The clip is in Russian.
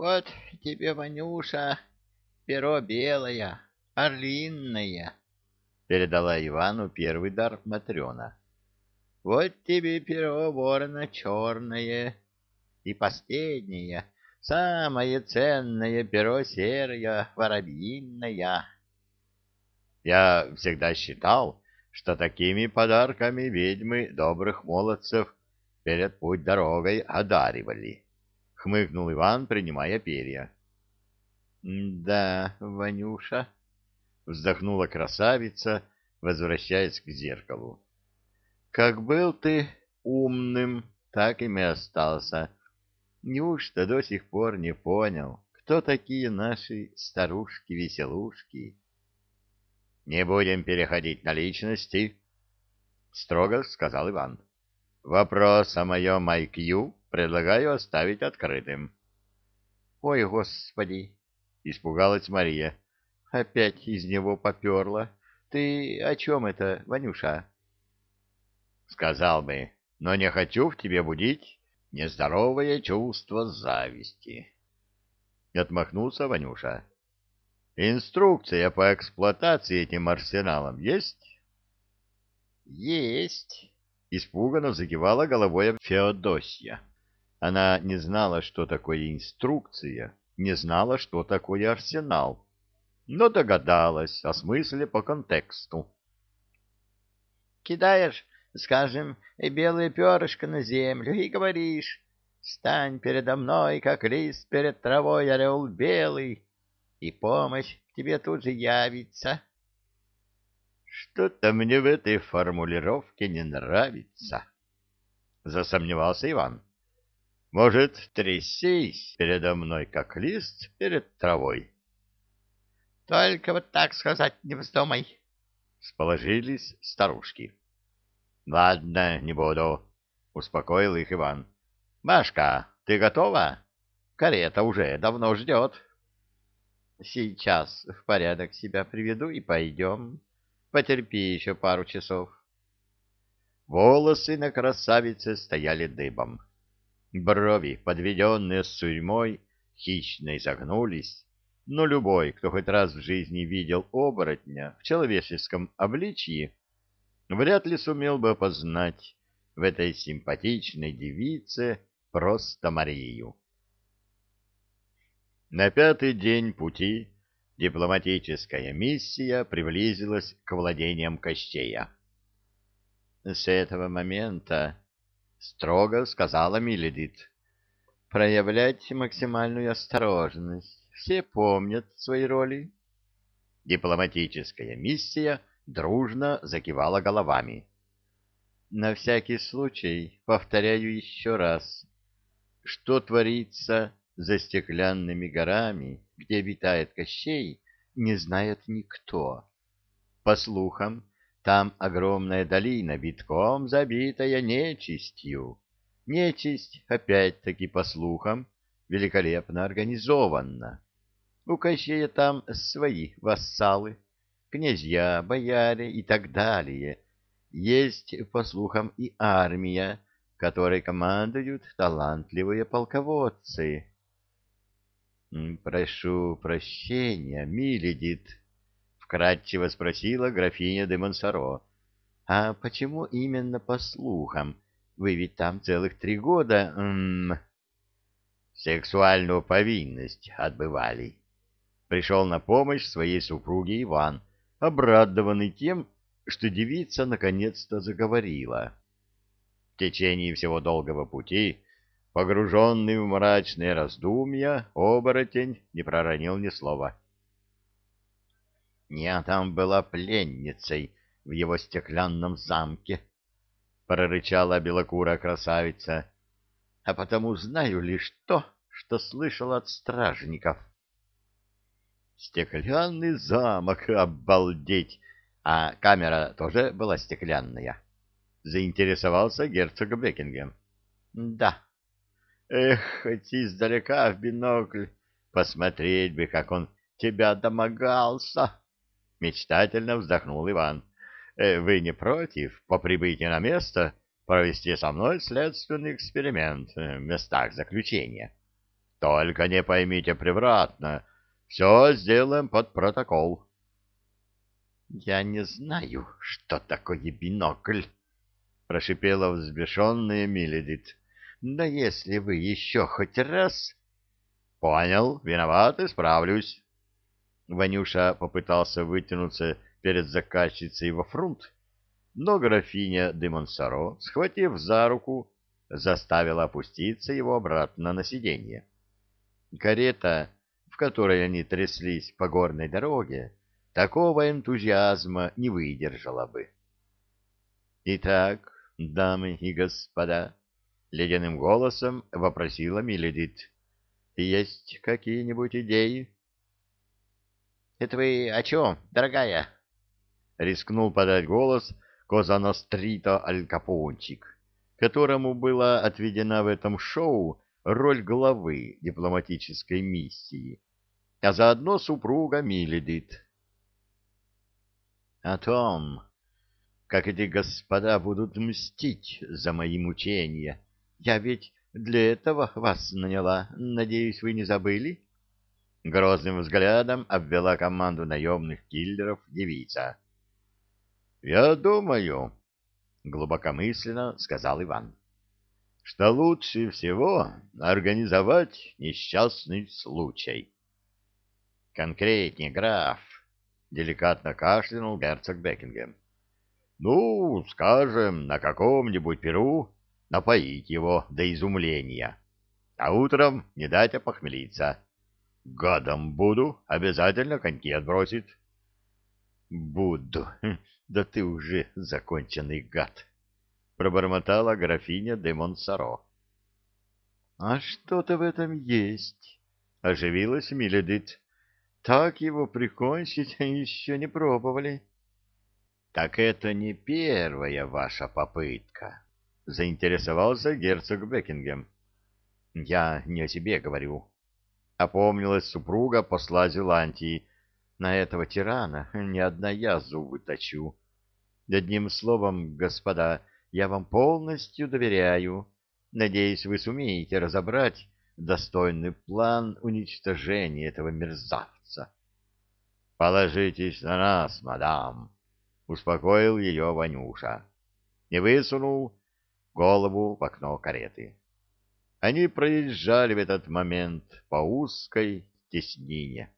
Вот тебе, Ванюша, перо белое, орлинное, — передала Ивану первый дар Матрена. Вот тебе перо ворона черное, и последнее, самое ценное перо серое, воробьиное. Я всегда считал, что такими подарками ведьмы добрых молодцев перед путь дорогой одаривали. Хмыкнул Иван, принимая перья. — Да, Ванюша, — вздохнула красавица, возвращаясь к зеркалу. — Как был ты умным, так им и остался. Неужто до сих пор не понял, кто такие наши старушки-веселушки? — Не будем переходить на личности, — строго сказал Иван. — Вопрос о моем IQ предлагаю оставить открытым. — Ой, господи! — испугалась Мария. — Опять из него поперла. Ты о чем это, Ванюша? — Сказал бы, но не хочу в тебе будить нездоровое чувство зависти. Отмахнулся Ванюша. Инструкция по эксплуатации этим арсеналом есть? Есть. Испуганно закивала головой Феодосия. Она не знала, что такое инструкция, не знала, что такое арсенал, но догадалась о смысле по контексту. «Кидаешь, скажем, белое перышко на землю и говоришь, «Стань передо мной, как лист перед травой, орел белый, и помощь тебе тут же явится». «Что-то мне в этой формулировке не нравится», — засомневался Иван. «Может, трясись передо мной, как лист перед травой?» «Только вот так сказать не вздумай», — сположились старушки. «Ладно, не буду», — успокоил их Иван. «Машка, ты готова? Карета уже давно ждет». «Сейчас в порядок себя приведу и пойдем». Потерпи еще пару часов. Волосы на красавице стояли дыбом. Брови, подведенные сурьмой, хищно изогнулись, но любой, кто хоть раз в жизни видел оборотня в человеческом обличье, вряд ли сумел бы опознать в этой симпатичной девице просто Марию. На пятый день пути дипломатическая миссия приблизилась к владениям Кощея. «С этого момента, — строго сказала Миледит, — проявлять максимальную осторожность. Все помнят свои роли». Дипломатическая миссия дружно закивала головами. «На всякий случай повторяю еще раз, что творится за стеклянными горами, где обитает Кощей, не знает никто. По слухам, там огромная долина, битком забитая нечистью. Нечисть, опять-таки по слухам, великолепно организована. У Кощея там свои вассалы, князья, бояре и так далее. Есть, по слухам, и армия, которой командуют талантливые полководцы. — Прошу прощения, Миледит, — вкратчиво спросила графиня де Монсоро. — А почему именно по слухам? Вы ведь там целых три года... Сексуальную повинность отбывали. Пришел на помощь своей супруге Иван, обрадованный тем, что девица наконец-то заговорила. В течение всего долгого пути Погруженный в мрачные раздумья, оборотень не проронил ни слова. «Я там была пленницей в его стеклянном замке», — прорычала белокурая красавица, — «а потому знаю лишь то, что слышал от стражников». «Стеклянный замок, обалдеть! А камера тоже была стеклянная?» — заинтересовался герцог Бекингем. «Да», Эх, хоть издалека в бинокль, посмотреть бы, как он тебя домогался. Мечтательно вздохнул Иван. Э, вы не против по прибытии на место провести со мной следственный эксперимент в местах заключения? Только не поймите превратно. Все сделаем под протокол. Я не знаю, что такое бинокль, прошипела взбешенная Миледит. Но если вы еще хоть раз... Понял, виноват, исправлюсь. Ванюша попытался вытянуться перед заказчицей во фрунт, но графиня де Монсоро, схватив за руку, заставила опуститься его обратно на сиденье. Карета, в которой они тряслись по горной дороге, такого энтузиазма не выдержала бы. «Итак, дамы и господа», — ледяным голосом вопросила Миледит, — «есть какие-нибудь идеи?» «Это вы о чем, дорогая?» — рискнул подать голос Козанострито Аль Капончик, которому была отведена в этом шоу роль главы дипломатической миссии, а заодно супруга Миледит. О том, как эти господа будут мстить за мои мучения. Я ведь для этого вас наняла. Надеюсь, вы не забыли? Грозным взглядом обвела команду наемных киллеров девица. — Я думаю, — глубокомысленно сказал Иван, — что лучше всего организовать несчастный случай. — Конкретнее, граф, — деликатно кашлянул герцог Бекингем. — Ну, скажем, на каком-нибудь перу напоить его до изумления, а утром не дать опохмелиться. Гадом буду, обязательно коньки отбросит. — Буду. Да ты уже законченный гад, — пробормотала графиня де Монсоро. — А что-то в этом есть, — оживилась Миледит. — Так его прикончить еще не пробовали. — Так это не первая ваша попытка, — заинтересовался герцог Бекингем. — Я не о себе говорю. Опомнилась супруга посла Зеландии. На этого тирана ни одна я зубы точу. Одним словом, господа, я вам полностью доверяю. Надеюсь, вы сумеете разобрать достойный план уничтожения этого мерзавца. — Положитесь на нас, мадам, — успокоил ее Ванюша и высунул голову в окно кареты. Они проезжали в этот момент по узкой теснине.